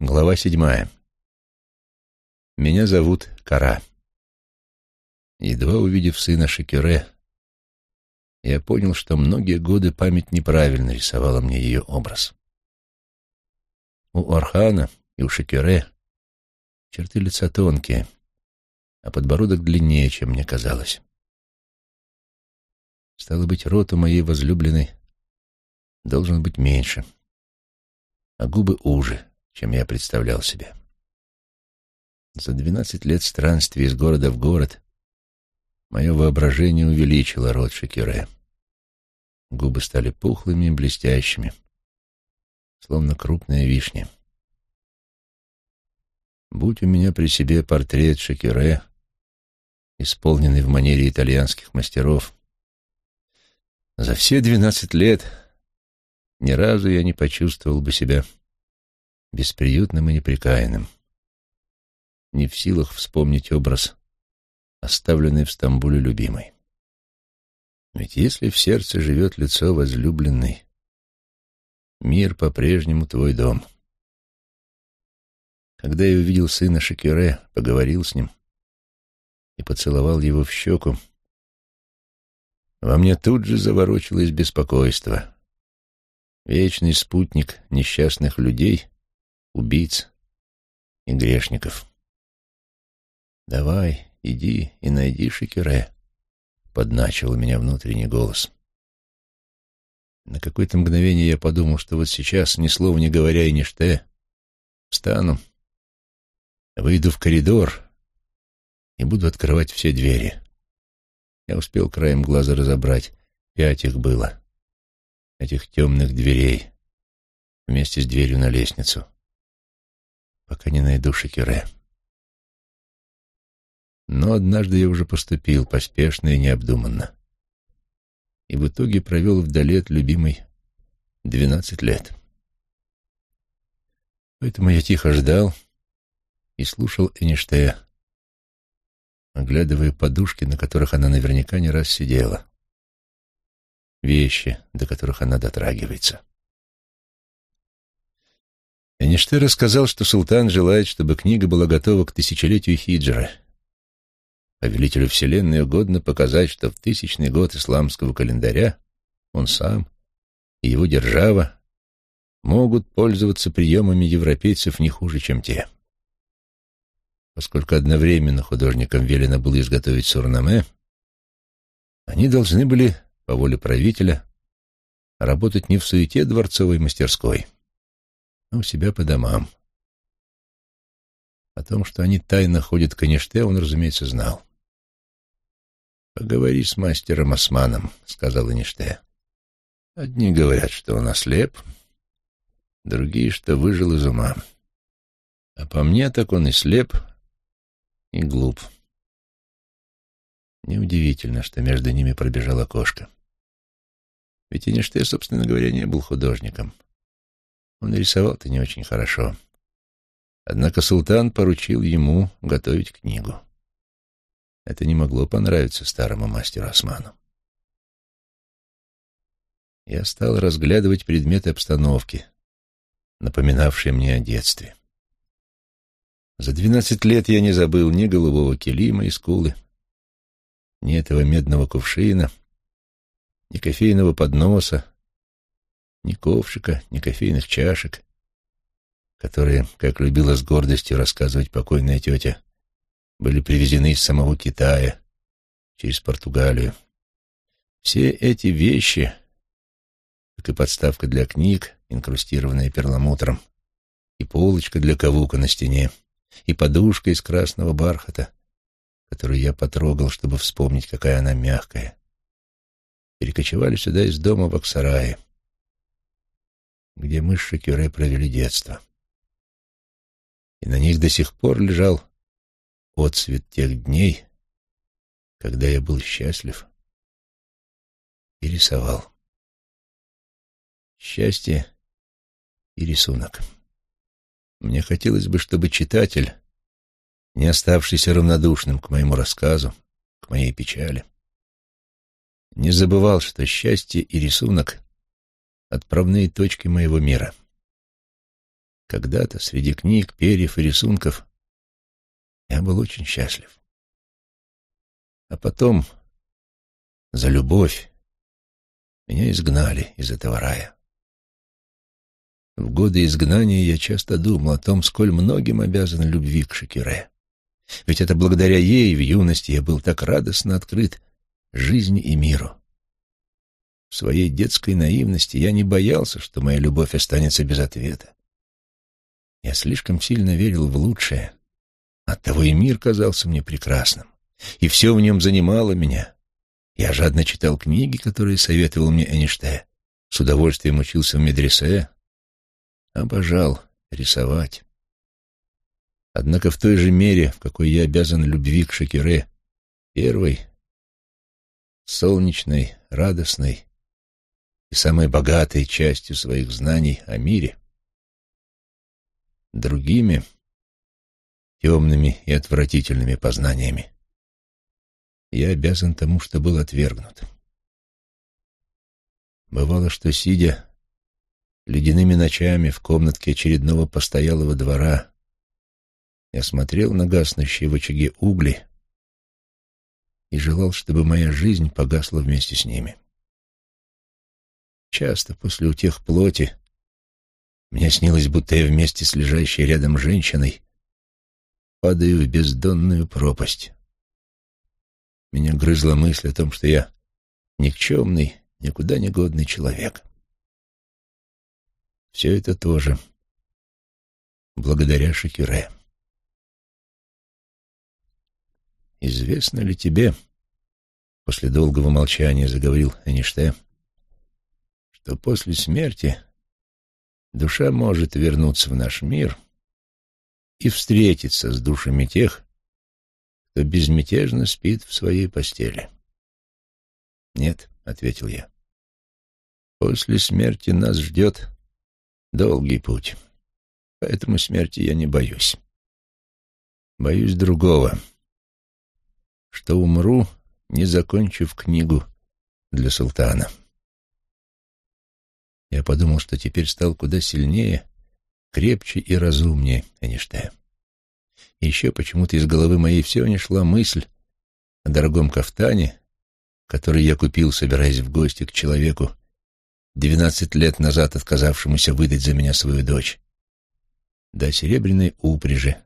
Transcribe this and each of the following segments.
Глава седьмая. Меня зовут Кара. Едва увидев сына Шекюре, я понял, что многие годы память неправильно рисовала мне ее образ. У Орхана и у Шекюре черты лица тонкие, а подбородок длиннее, чем мне казалось. Стало быть, рот у моей возлюбленной должен быть меньше, а губы уже, чем я представлял себе. За двенадцать лет странствий из города в город мое воображение увеличило рот Шекюре. Губы стали пухлыми и блестящими, словно крупная вишня. Будь у меня при себе портрет Шекюре, исполненный в манере итальянских мастеров, за все двенадцать лет ни разу я не почувствовал бы себя бесприютным и неприкаянным, не в силах вспомнить образ, оставленный в Стамбуле любимой. Ведь если в сердце живет лицо возлюбленной, мир по-прежнему твой дом. Когда я увидел сына Шекюре, поговорил с ним и поцеловал его в щеку, во мне тут же заворочилось беспокойство. Вечный спутник несчастных людей, убийц и грешников. «Давай, иди и найди Шекюре», — подначил меня внутренний голос. На какое-то мгновение я подумал, что вот сейчас, ни слова не говоря и ни ште, встану, выйду в коридор и буду открывать все двери. Я успел краем глаза разобрать. Пять их было. Этих темных дверей. Вместе с дверью на лестницу. Пока не найду Шекюре. Но однажды я уже поступил поспешно и необдуманно. И в итоге провел вдали от любимой двенадцать лет. Поэтому я тихо ждал и слушал Эништея, оглядывая подушки, на которых она наверняка не раз сидела. Вещи, до которых она дотрагивается. Эништей рассказал, что султан желает, чтобы книга была готова к тысячелетию хиджры. Повелителю Вселенной угодно показать, что в тысячный год исламского календаря он сам и его держава могут пользоваться приемами европейцев не хуже, чем те. Поскольку одновременно художникам велено было изготовить сурнаме, они должны были, по воле правителя, работать не в суете дворцовой мастерской, а у себя по домам. О том, что они тайно ходят к Эниште, он, разумеется, знал. «Поговори с мастером Османом», — сказал Эниште. «Одни говорят, что он ослеп, другие, что выжил из ума. А по мне так он и слеп, и глуп. Неудивительно, что между ними пробежала кошка. Ведь Эйнштейн, собственно говоря, не был художником. Он рисовал-то не очень хорошо. Однако султан поручил ему готовить книгу. Это не могло понравиться старому мастеру Осману. Я стал разглядывать предметы обстановки, напоминавшие мне о детстве. За двенадцать лет я не забыл ни голубого килима и скулы, ни этого медного кувшина, ни кофейного подноса, ни ковшика, ни кофейных чашек, которые, как любила с гордостью рассказывать покойная тетя, были привезены из самого Китая через Португалию. Все эти вещи, как и подставка для книг, инкрустированная перламутром, и полочка для кавука на стене — и подушка из красного бархата, которую я потрогал, чтобы вспомнить, какая она мягкая. Перекочевали сюда из дома в Аксарае, где мы с Шекюре провели детство. И на них до сих пор лежал отцвет тех дней, когда я был счастлив и рисовал. Счастье и рисунок. Мне хотелось бы, чтобы читатель, не оставшийся равнодушным к моему рассказу, к моей печали, не забывал, что счастье и рисунок — отправные точки моего мира. когда-то среди книг, перьев и рисунков я был очень счастлив. А потом за любовь меня изгнали из этого рая. В годы изгнания я часто думал о том, сколь многим обязан любви к Шекире. Ведь это благодаря ей в юности я был так радостно открыт жизни и миру. В своей детской наивности я не боялся, что моя любовь останется без ответа. Я слишком сильно верил в лучшее. Оттого и мир казался мне прекрасным, и все в нем занимало меня. Я жадно читал книги, которые советовал мне Эйнштейн, с удовольствием учился в медресе, обожал рисовать. Однако в той же мере, в какой я обязан любви к Шакире, первой, солнечной, радостной и самой богатой частью своих знаний о мире, другими темными и отвратительными познаниями, я обязан тому, что был отвергнут. Бывало, что, сидя ледяными ночами в комнатке очередного постоялого двора, я смотрел на гаснущие в очаге угли и желал, чтобы моя жизнь погасла вместе с ними. Часто после утех плоти мне снилось, будто я вместе с лежащей рядом женщиной падаю в бездонную пропасть. Меня грызла мысль о том, что я никчемный, никуда не годный человек. Все это тоже благодаря Шакире. «Известно ли тебе, — после долгого молчания заговорил Эништей, — что после смерти душа может вернуться в наш мир и встретиться с душами тех, кто безмятежно спит в своей постели?» «Нет», — ответил я. «После смерти нас ждет долгий путь, поэтому смерти я не боюсь. Боюсь другого» что умру, не закончив книгу для султана. Я подумал, что теперь стал куда сильнее, крепче и разумнее Эйнштейн. И еще почему-то из головы моей все не шла мысль о дорогом кафтане, который я купил, собираясь в гости к человеку, двенадцать лет назад отказавшемуся выдать за меня свою дочь, да серебряной упряжи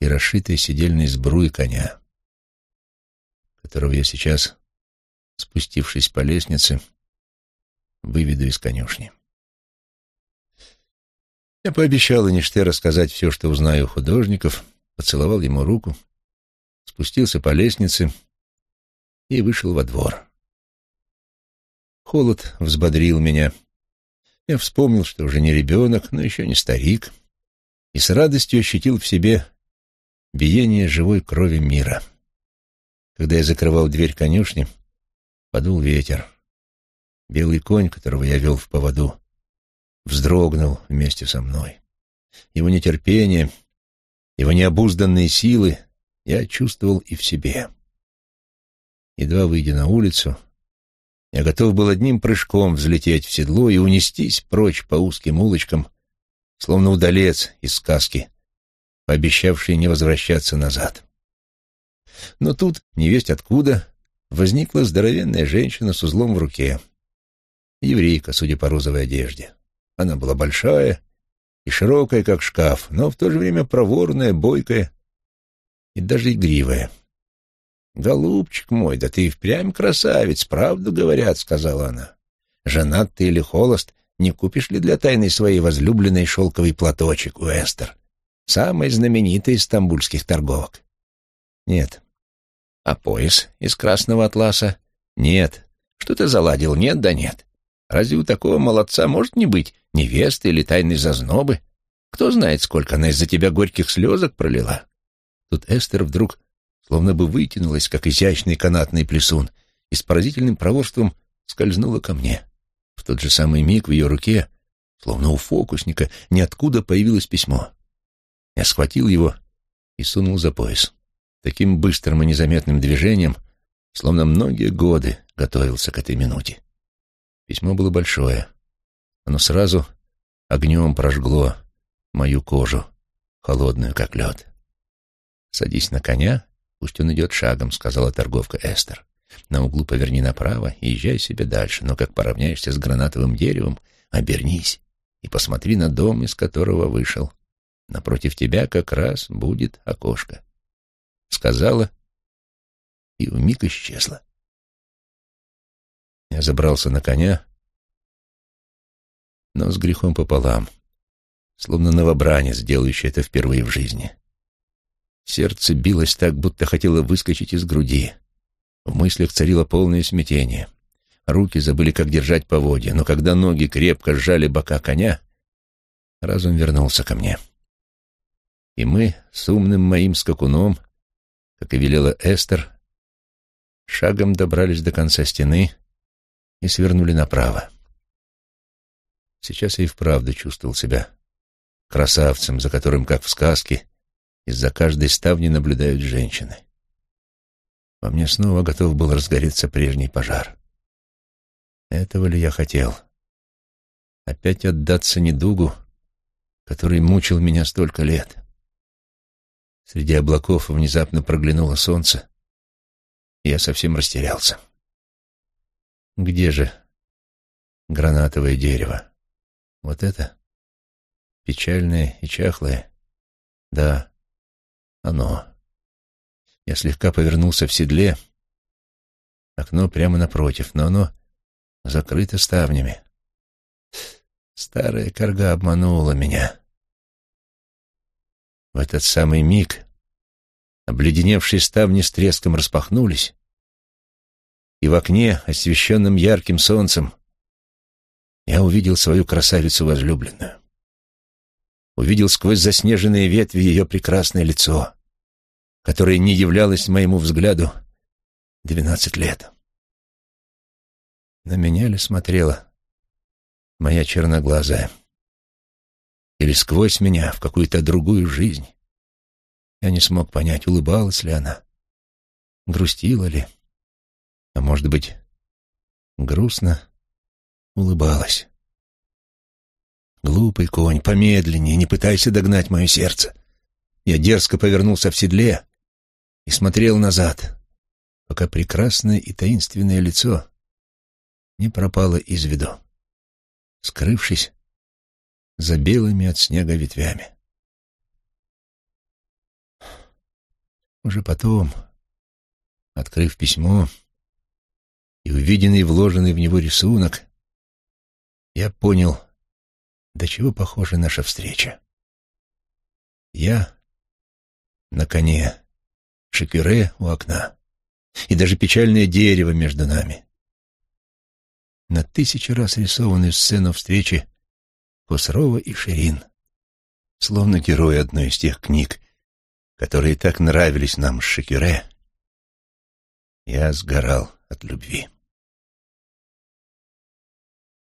и расшитой сидельной сбруи коня которого я сейчас, спустившись по лестнице, выведу из конюшни. Я пообещал Эништей рассказать все, что узнаю у художников, поцеловал ему руку, спустился по лестнице и вышел во двор. Холод взбодрил меня. Я вспомнил, что уже не ребенок, но еще не старик, и с радостью ощутил в себе биение живой крови мира — когда я закрывал дверь конюшни, подул ветер. Белый конь, которого я вел в поводу, вздрогнул вместе со мной. Его нетерпение, его необузданные силы я чувствовал и в себе. Едва выйдя на улицу, я готов был одним прыжком взлететь в седло и унестись прочь по узким улочкам, словно удалец из сказки, пообещавший не возвращаться назад. Но тут, невесть откуда, возникла здоровенная женщина с узлом в руке. Еврейка, судя по розовой одежде. Она была большая и широкая, как шкаф, но в то же время проворная, бойкая и даже игривая. «Голубчик мой, да ты и впрямь красавец, правду говорят», — сказала она. «Женат ты или холост, не купишь ли для тайной своей возлюбленной шелковый платочек у Эстер, самой знаменитой из стамбульских торговок?» «Нет, а пояс из красного атласа? Нет. Что ты заладил? Нет да нет. Разве у такого молодца может не быть невесты или тайной зазнобы? Кто знает, сколько она из-за тебя горьких слезок пролила? Тут Эстер вдруг словно бы вытянулась, как изящный канатный плесун, и с поразительным проворством скользнула ко мне. В тот же самый миг в ее руке, словно у фокусника, ниоткуда появилось письмо. Я схватил его и сунул за пояс таким быстрым и незаметным движением, словно многие годы готовился к этой минуте. Письмо было большое. Оно сразу огнем прожгло мою кожу, холодную, как лед. «Садись на коня, пусть он идет шагом», — сказала торговка Эстер. «На углу поверни направо и езжай себе дальше, но как поравняешься с гранатовым деревом, обернись и посмотри на дом, из которого вышел. Напротив тебя как раз будет окошко». Сказала и вмиг исчезла. Я забрался на коня, но с грехом пополам, словно новобранец, делающий это впервые в жизни. Сердце билось так, будто хотело выскочить из груди. В мыслях царило полное смятение. Руки забыли, как держать поводья, но когда ноги крепко сжали бока коня, разум вернулся ко мне. И мы с умным моим скакуном, как и велела Эстер, шагом добрались до конца стены и свернули направо. Сейчас я и вправду чувствовал себя красавцем, за которым, как в сказке, из-за каждой ставни наблюдают женщины. Во мне снова готов был разгореться прежний пожар. Этого ли я хотел? Опять отдаться недугу, который мучил меня столько лет. Среди облаков внезапно проглянуло солнце, и я совсем растерялся. Где же гранатовое дерево? Вот это? Печальное и чахлое? Да, оно. Я слегка повернулся в седле. Окно прямо напротив, но оно закрыто ставнями. Старая корга обманула меня. В этот самый миг обледеневшие ставни с треском распахнулись, и в окне, освещенном ярким солнцем, я увидел свою красавицу возлюбленную. Увидел сквозь заснеженные ветви ее прекрасное лицо, которое не являлось моему взгляду двенадцать лет. На меня ли смотрела моя черноглазая? Или сквозь меня в какую-то другую жизнь? Я не смог понять, улыбалась ли она, грустила ли, а может быть, грустно улыбалась. «Глупый конь, помедленнее, не пытайся догнать мое сердце». Я дерзко повернулся в седле и смотрел назад, пока прекрасное и таинственное лицо не пропало из виду, скрывшись за белыми от снега ветвями. Уже потом, открыв письмо и увиденный вложенный в него рисунок, я понял, до чего похожа наша встреча. Я на коне, Шекюре у окна, и даже печальное дерево между нами. На тысячу раз рисованную сцену встречи Хусрова и Ширин, словно герой одной из тех книг, которые так нравились нам с Шекюре, я сгорал от любви.